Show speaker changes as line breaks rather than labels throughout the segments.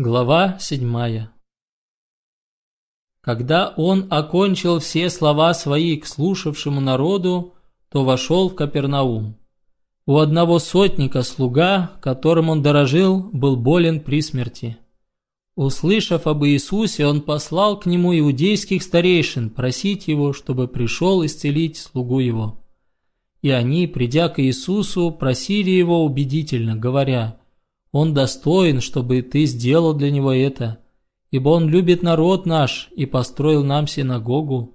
Глава седьмая Когда он окончил все слова свои к слушавшему народу, то вошел в Капернаум. У одного сотника слуга, которым он дорожил, был болен при смерти. Услышав об Иисусе, он послал к нему иудейских старейшин просить его, чтобы пришел исцелить слугу его. И они, придя к Иисусу, просили его убедительно, говоря – он достоин, чтобы ты сделал для него это, ибо он любит народ наш и построил нам синагогу».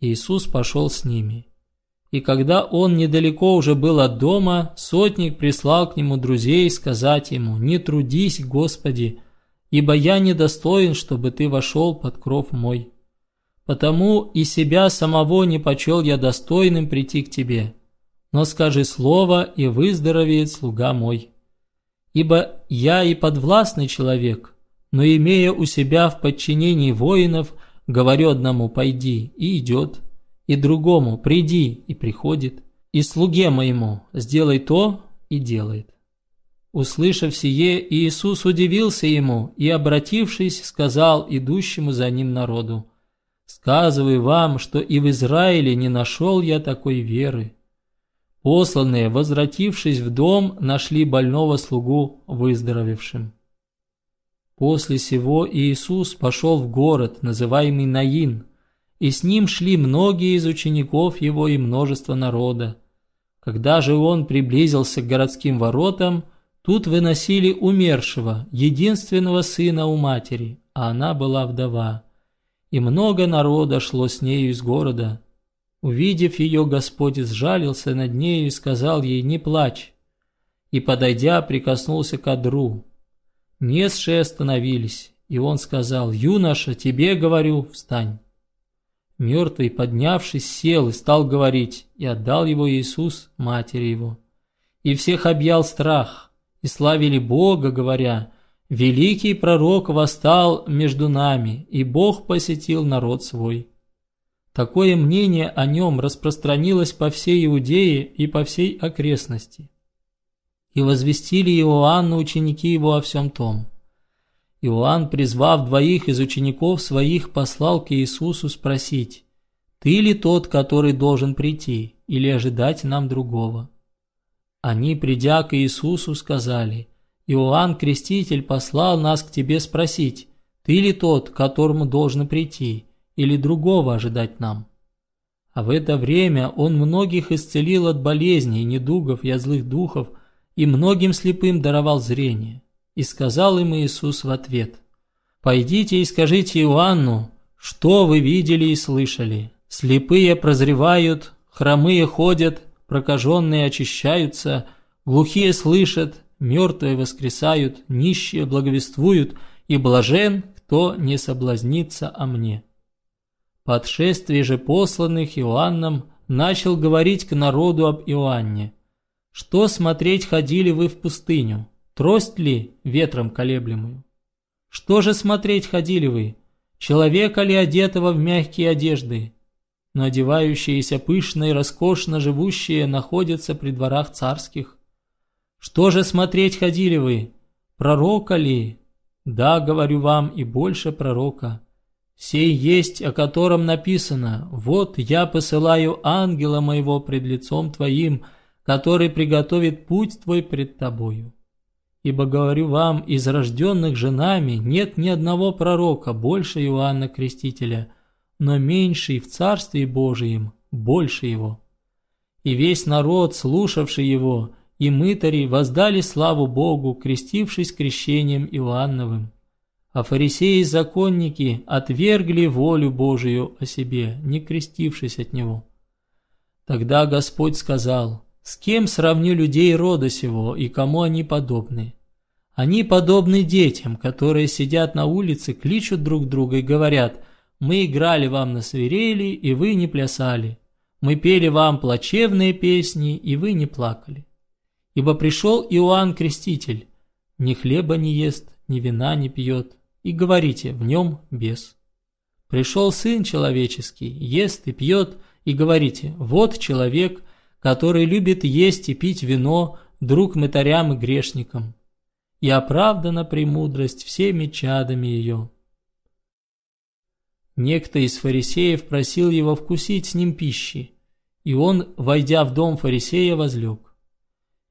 Иисус пошел с ними. И когда он недалеко уже был от дома, сотник прислал к нему друзей сказать ему, «Не трудись, Господи, ибо я недостоин, чтобы ты вошел под кров мой. Потому и себя самого не почел я достойным прийти к тебе. Но скажи слово, и выздоровеет слуга мой». Ибо я и подвластный человек, но имея у себя в подчинении воинов, говорю одному «пойди» и идет, и другому «приди» и приходит, и слуге моему «сделай то» и делает. Услышав сие, Иисус удивился ему и, обратившись, сказал идущему за ним народу, «Сказываю вам, что и в Израиле не нашел я такой веры». Посланные, возвратившись в дом, нашли больного слугу выздоровевшим. После сего Иисус пошел в город, называемый Наин, и с ним шли многие из учеников его и множество народа. Когда же он приблизился к городским воротам, тут выносили умершего, единственного сына у матери, а она была вдова. И много народа шло с нею из города, Увидев ее, Господь сжалился над нею и сказал ей «Не плачь». И, подойдя, прикоснулся к одру. Несшие остановились, и он сказал «Юноша, тебе говорю, встань». Мертвый, поднявшись, сел и стал говорить, и отдал его Иисус матери его. И всех объял страх, и славили Бога, говоря, «Великий пророк восстал между нами, и Бог посетил народ свой». Такое мнение о нем распространилось по всей Иудее и по всей окрестности. И возвестили Иоанну ученики его о всем том. Иоанн, призвав двоих из учеников своих, послал к Иисусу спросить, «Ты ли тот, который должен прийти, или ожидать нам другого?» Они, придя к Иисусу, сказали, «Иоанн Креститель послал нас к тебе спросить, ты ли тот, которому должен прийти, или другого ожидать нам. А в это время он многих исцелил от болезней, недугов и злых духов, и многим слепым даровал зрение. И сказал им Иисус в ответ, «Пойдите и скажите Иоанну, что вы видели и слышали. Слепые прозревают, хромые ходят, прокаженные очищаются, глухие слышат, мертвые воскресают, нищие благовествуют, и блажен, кто не соблазнится о мне». По отшествии же посланных Иоанном начал говорить к народу об Иоанне. «Что смотреть ходили вы в пустыню? Трость ли ветром колеблемую? Что же смотреть ходили вы? Человека ли одетого в мягкие одежды? Но одевающиеся пышно и роскошно живущие находятся при дворах царских. Что же смотреть ходили вы? Пророка ли? Да, говорю вам, и больше пророка. Сей есть, о котором написано, «Вот я посылаю ангела моего пред лицом твоим, который приготовит путь твой пред тобою». Ибо говорю вам, из рожденных женами нет ни одного пророка больше Иоанна Крестителя, но меньший в Царстве Божием больше его. И весь народ, слушавший его, и мытари воздали славу Богу, крестившись крещением Иоанновым а фарисеи и законники отвергли волю Божию о себе, не крестившись от него. Тогда Господь сказал, «С кем сравню людей рода сего и кому они подобны? Они подобны детям, которые сидят на улице, кличут друг друга и говорят, «Мы играли вам на свирели, и вы не плясали. Мы пели вам плачевные песни, и вы не плакали». Ибо пришел Иоанн Креститель, ни хлеба не ест, ни вина не пьет, и говорите, в нем бес. Пришел Сын Человеческий, ест и пьет, и говорите, вот человек, который любит есть и пить вино, друг мытарям и грешникам. и оправдана премудрость всеми чадами ее. Некто из фарисеев просил его вкусить с ним пищи, и он, войдя в дом фарисея, возлег.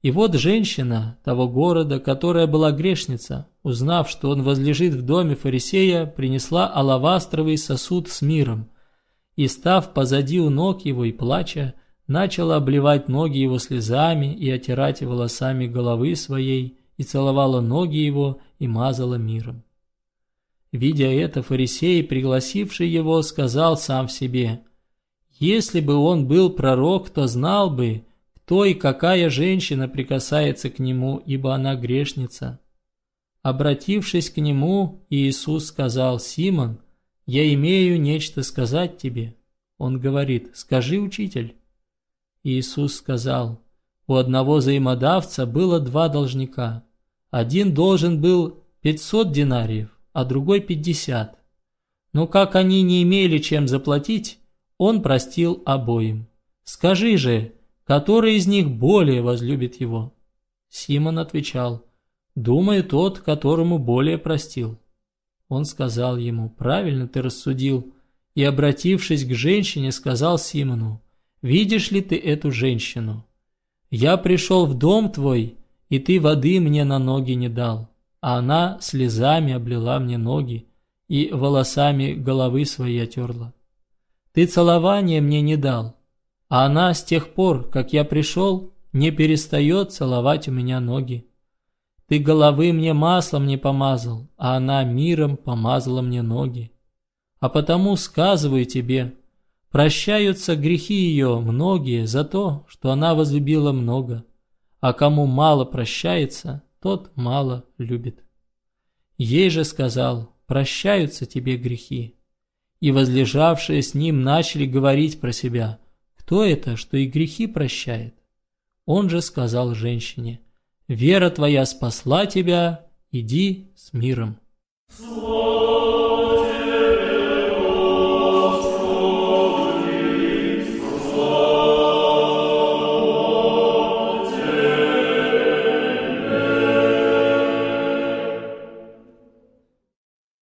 И вот женщина того города, которая была грешница, узнав, что он возлежит в доме фарисея, принесла алавастровый сосуд с миром, и, став позади у ног его и плача, начала обливать ноги его слезами и отирать волосами головы своей, и целовала ноги его и мазала миром. Видя это, фарисей, пригласивший его, сказал сам себе, «Если бы он был пророк, то знал бы, кто и какая женщина прикасается к нему, ибо она грешница. Обратившись к нему, Иисус сказал, «Симон, я имею нечто сказать тебе». Он говорит, «Скажи, учитель». Иисус сказал, «У одного взаимодавца было два должника. Один должен был пятьсот динариев, а другой пятьдесят. Но как они не имели чем заплатить, он простил обоим. Скажи же, который из них более возлюбит его? Симон отвечал, думаю, тот, которому более простил. Он сказал ему, правильно ты рассудил, и, обратившись к женщине, сказал Симону, видишь ли ты эту женщину? Я пришел в дом твой, и ты воды мне на ноги не дал, а она слезами облила мне ноги и волосами головы своей отерла. Ты целования мне не дал, а она с тех пор, как я пришел, не перестает целовать у меня ноги. Ты головы мне маслом не помазал, а она миром помазала мне ноги. А потому сказываю тебе, прощаются грехи ее многие за то, что она возлюбила много, а кому мало прощается, тот мало любит. Ей же сказал, прощаются тебе грехи. И возлежавшие с ним начали говорить про себя – кто это, что и грехи прощает? Он же сказал женщине, «Вера твоя спасла тебя, иди с миром».